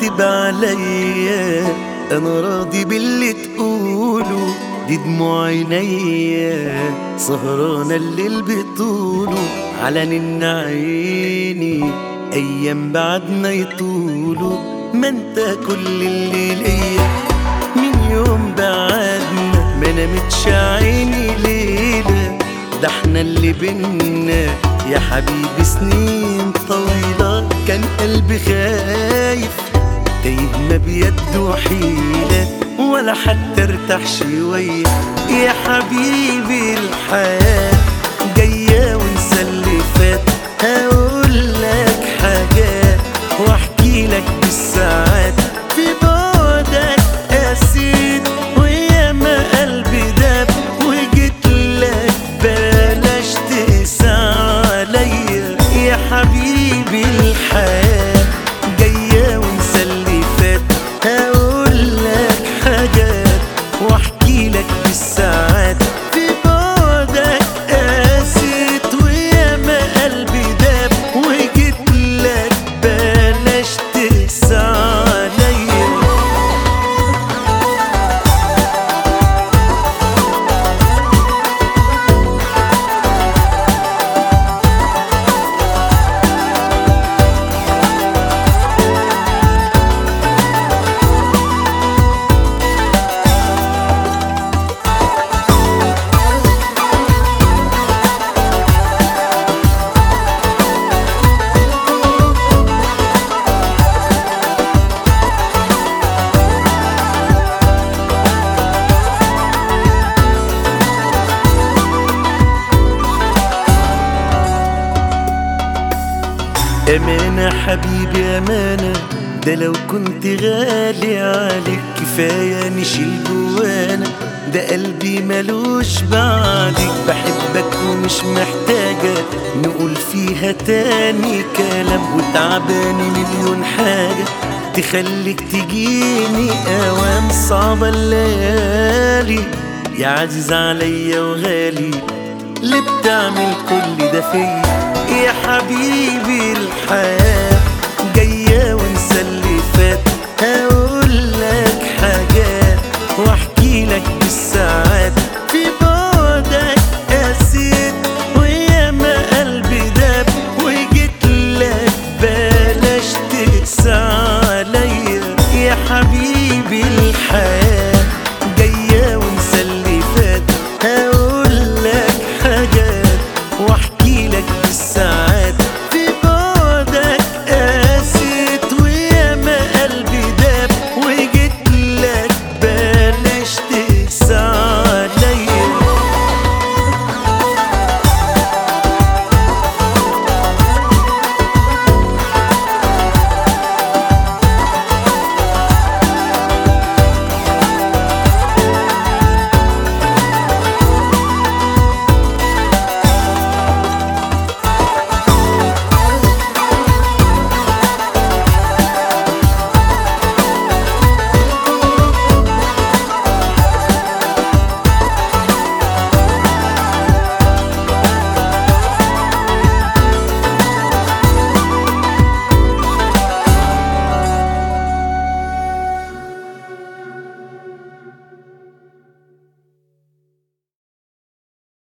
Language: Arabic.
تعتب عليا أنا راضي باللي تقوله دي دموع عينيا. سهرانة الليل بطوله على نن عيني. أيام بعدنا يطولوا ما انت كل اللي ليا. من يوم بعدنا ما نامتش عيني ليلة. ده إحنا اللي بينا يا حبيبي سنين طويلة. كان قلبي خايف تايه ما بيده حيلة ولا حتى ارتاح شوية. يا حبيبي الحياة جاية وانسى اللي فات. هقول لك حاجات وأحكي لك بالساعات. أمانة حبيبي أمانة ده لو كنت غالي عليك كفاية نشيل جوانا ده قلبي ملوش بعدك بحبك ومش محتاجة. نقول فيها تاني كلام وتعباني مليون حاجة. تخليك تجيني أوام صعبة الليالي يا عزيز عليا وغالي اللي بتعمل كل ده فيا. يا حبيبي make me sad